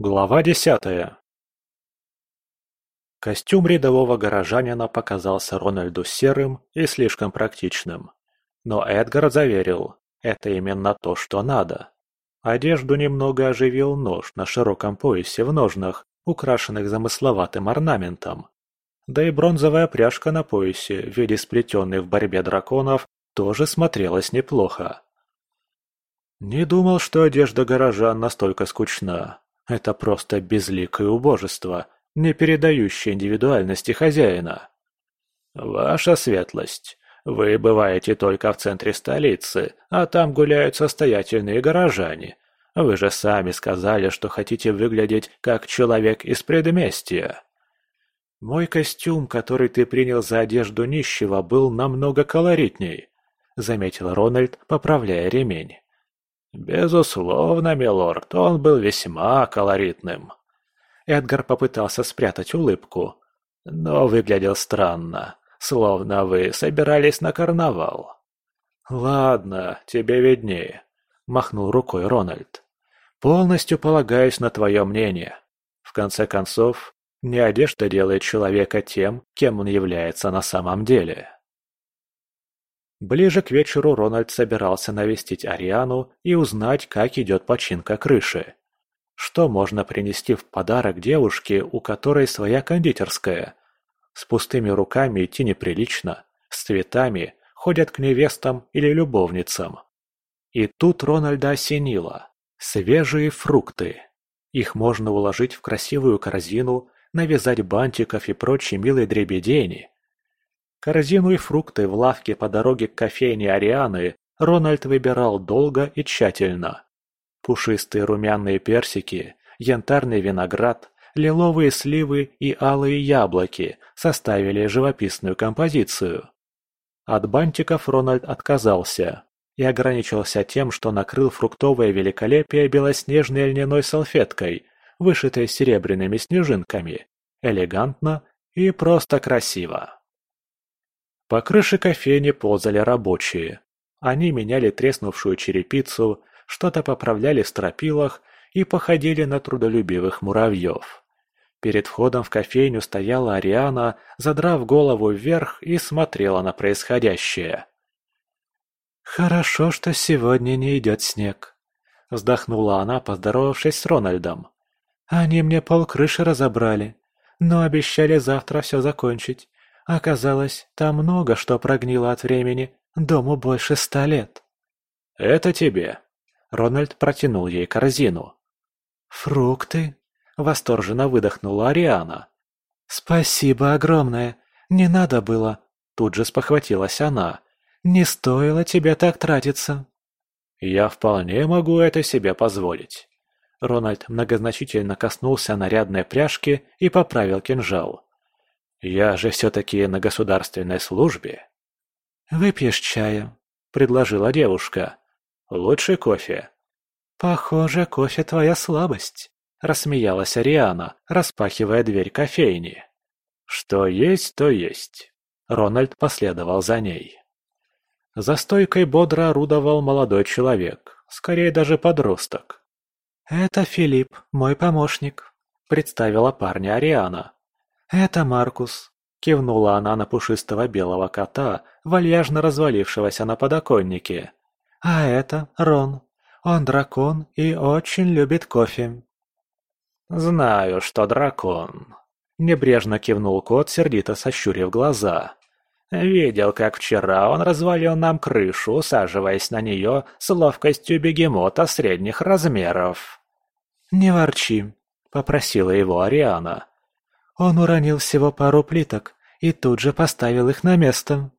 Глава десятая Костюм рядового горожанина показался Рональду серым и слишком практичным. Но Эдгар заверил, это именно то, что надо. Одежду немного оживил нож на широком поясе в ножнах, украшенных замысловатым орнаментом. Да и бронзовая пряжка на поясе в виде сплетенной в борьбе драконов тоже смотрелась неплохо. Не думал, что одежда горожан настолько скучна. Это просто безликое убожество, не передающее индивидуальности хозяина. Ваша светлость, вы бываете только в центре столицы, а там гуляют состоятельные горожане. Вы же сами сказали, что хотите выглядеть как человек из предместья. Мой костюм, который ты принял за одежду нищего, был намного колоритней, заметил Рональд, поправляя ремень. «Безусловно, милорд, он был весьма колоритным». Эдгар попытался спрятать улыбку, но выглядел странно, словно вы собирались на карнавал. «Ладно, тебе виднее», — махнул рукой Рональд. «Полностью полагаюсь на твое мнение. В конце концов, не одежда делает человека тем, кем он является на самом деле». Ближе к вечеру Рональд собирался навестить Ариану и узнать, как идет починка крыши. Что можно принести в подарок девушке, у которой своя кондитерская? С пустыми руками идти неприлично, с цветами ходят к невестам или любовницам. И тут Рональда осенило. Свежие фрукты. Их можно уложить в красивую корзину, навязать бантиков и прочие милые дребедени, Корзину и фрукты в лавке по дороге к кофейне Арианы Рональд выбирал долго и тщательно. Пушистые румяные персики, янтарный виноград, лиловые сливы и алые яблоки составили живописную композицию. От бантиков Рональд отказался и ограничился тем, что накрыл фруктовое великолепие белоснежной льняной салфеткой, вышитой серебряными снежинками, элегантно и просто красиво. По крыше кофейни ползали рабочие. Они меняли треснувшую черепицу, что-то поправляли в стропилах и походили на трудолюбивых муравьев. Перед входом в кофейню стояла Ариана, задрав голову вверх и смотрела на происходящее. «Хорошо, что сегодня не идет снег», — вздохнула она, поздоровавшись с Рональдом. «Они мне полкрыши разобрали, но обещали завтра все закончить. Оказалось, там много что прогнило от времени, дому больше ста лет. «Это тебе». Рональд протянул ей корзину. «Фрукты?» – восторженно выдохнула Ариана. «Спасибо огромное. Не надо было». Тут же спохватилась она. «Не стоило тебе так тратиться». «Я вполне могу это себе позволить». Рональд многозначительно коснулся нарядной пряжки и поправил кинжал. Я же все-таки на государственной службе. «Выпьешь чая?» – предложила девушка. «Лучше кофе». «Похоже, кофе твоя слабость», – рассмеялась Ариана, распахивая дверь кофейни. «Что есть, то есть». Рональд последовал за ней. За стойкой бодро орудовал молодой человек, скорее даже подросток. «Это Филипп, мой помощник», – представила парня Ариана. «Это Маркус», — кивнула она на пушистого белого кота, вальяжно развалившегося на подоконнике. «А это Рон. Он дракон и очень любит кофе». «Знаю, что дракон», — небрежно кивнул кот, сердито сощурив глаза. «Видел, как вчера он развалил нам крышу, усаживаясь на нее с ловкостью бегемота средних размеров». «Не ворчи», — попросила его Ариана. Он уронил всего пару плиток и тут же поставил их на место.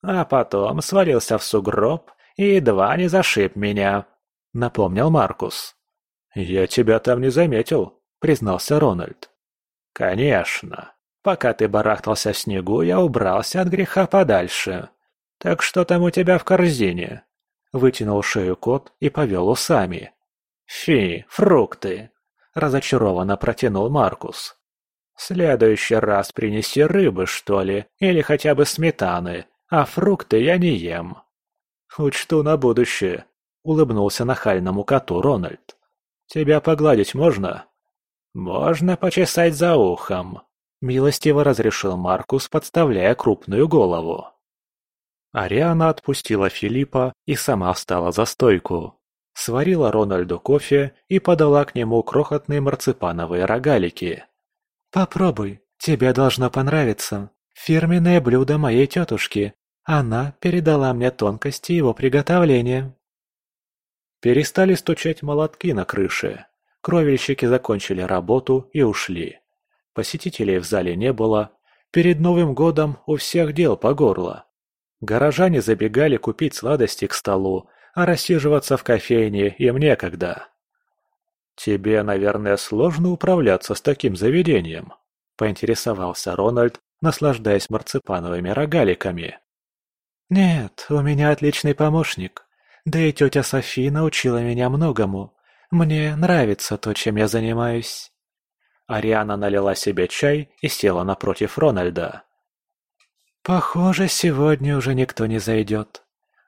А потом свалился в сугроб и едва не зашиб меня, напомнил Маркус. «Я тебя там не заметил», — признался Рональд. «Конечно. Пока ты барахтался в снегу, я убрался от греха подальше. Так что там у тебя в корзине?» Вытянул шею кот и повел усами. «Фи, фрукты!» – разочарованно протянул Маркус следующий раз принеси рыбы, что ли, или хотя бы сметаны, а фрукты я не ем». «Учту на будущее», — улыбнулся нахальному коту Рональд. «Тебя погладить можно?» «Можно почесать за ухом», — милостиво разрешил Маркус, подставляя крупную голову. Ариана отпустила Филиппа и сама встала за стойку. Сварила Рональду кофе и подала к нему крохотные марципановые рогалики. «Попробуй, тебе должно понравиться. Фирменное блюдо моей тетушки. Она передала мне тонкости его приготовления». Перестали стучать молотки на крыше. Кровельщики закончили работу и ушли. Посетителей в зале не было. Перед Новым годом у всех дел по горло. Горожане забегали купить сладости к столу, а рассиживаться в кофейне им некогда. «Тебе, наверное, сложно управляться с таким заведением», – поинтересовался Рональд, наслаждаясь марципановыми рогаликами. «Нет, у меня отличный помощник. Да и тетя Софи научила меня многому. Мне нравится то, чем я занимаюсь». Ариана налила себе чай и села напротив Рональда. «Похоже, сегодня уже никто не зайдет».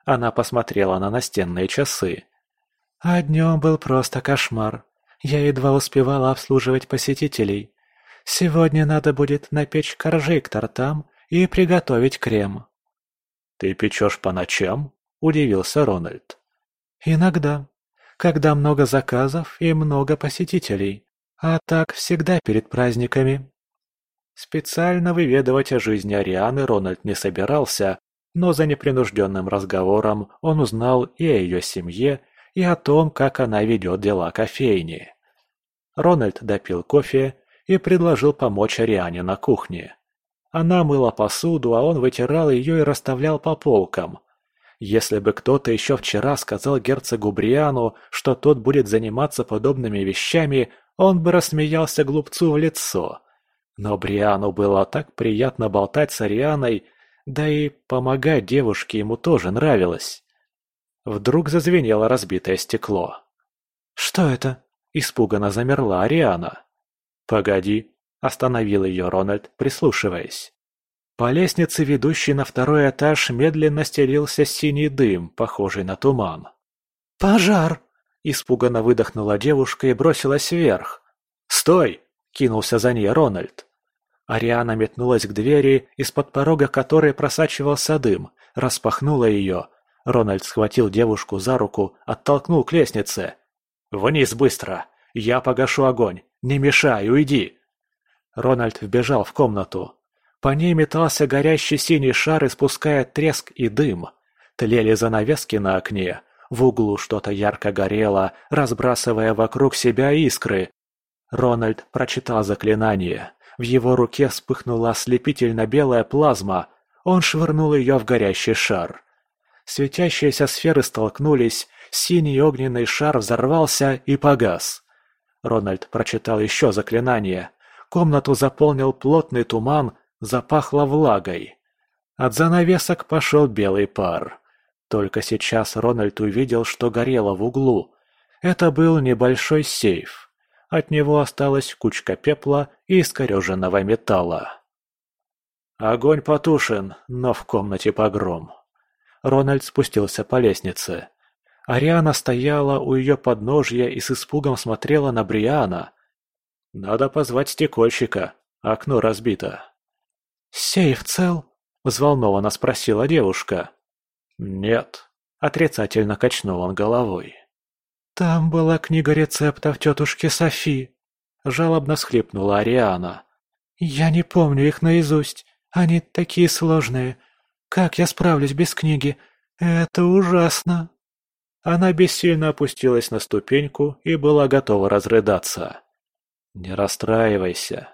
Она посмотрела на настенные часы. «А днем был просто кошмар. Я едва успевала обслуживать посетителей. Сегодня надо будет напечь коржей к тортам и приготовить крем». «Ты печешь по ночам?» – удивился Рональд. «Иногда когда много заказов и много посетителей. А так всегда перед праздниками. Специально выведывать о жизни Арианы Рональд не собирался, но за непринужденным разговором он узнал и о ее семье, и о том, как она ведет дела кофейни. Рональд допил кофе и предложил помочь Ариане на кухне. Она мыла посуду, а он вытирал ее и расставлял по полкам. Если бы кто-то еще вчера сказал герцогу Бриану, что тот будет заниматься подобными вещами, он бы рассмеялся глупцу в лицо. Но Бриану было так приятно болтать с Арианой, да и помогать девушке ему тоже нравилось. Вдруг зазвенело разбитое стекло. «Что это?» – испуганно замерла Ариана. «Погоди», – остановил ее Рональд, прислушиваясь. По лестнице, ведущей на второй этаж, медленно стелился синий дым, похожий на туман. «Пожар!» – испуганно выдохнула девушка и бросилась вверх. «Стой!» – кинулся за ней Рональд. Ариана метнулась к двери, из-под порога которой просачивался дым, распахнула ее. Рональд схватил девушку за руку, оттолкнул к лестнице. «Вниз быстро! Я погашу огонь! Не мешай, уйди!» Рональд вбежал в комнату. По ней метался горящий синий шар, испуская треск и дым. Тлели занавески на окне. В углу что-то ярко горело, разбрасывая вокруг себя искры. Рональд прочитал заклинание. В его руке вспыхнула ослепительно-белая плазма. Он швырнул ее в горящий шар. Светящиеся сферы столкнулись, синий огненный шар взорвался и погас. Рональд прочитал еще заклинание. Комнату заполнил плотный туман, запахло влагой. От занавесок пошел белый пар. Только сейчас Рональд увидел, что горело в углу. Это был небольшой сейф. От него осталась кучка пепла и искореженного металла. Огонь потушен, но в комнате погром. Рональд спустился по лестнице. Ариана стояла у ее подножья и с испугом смотрела на Бриана. «Надо позвать стекольщика. Окно разбито». «Сейф цел?» – взволнованно спросила девушка. «Нет», – отрицательно качнул он головой. «Там была книга рецептов тетушки Софи», – жалобно всхлипнула Ариана. «Я не помню их наизусть. Они такие сложные. Как я справлюсь без книги? Это ужасно!» Она бессильно опустилась на ступеньку и была готова разрыдаться. «Не расстраивайся»,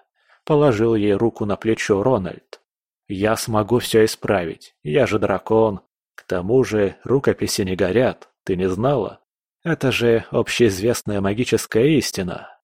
Положил ей руку на плечо Рональд. «Я смогу все исправить. Я же дракон. К тому же рукописи не горят. Ты не знала? Это же общеизвестная магическая истина».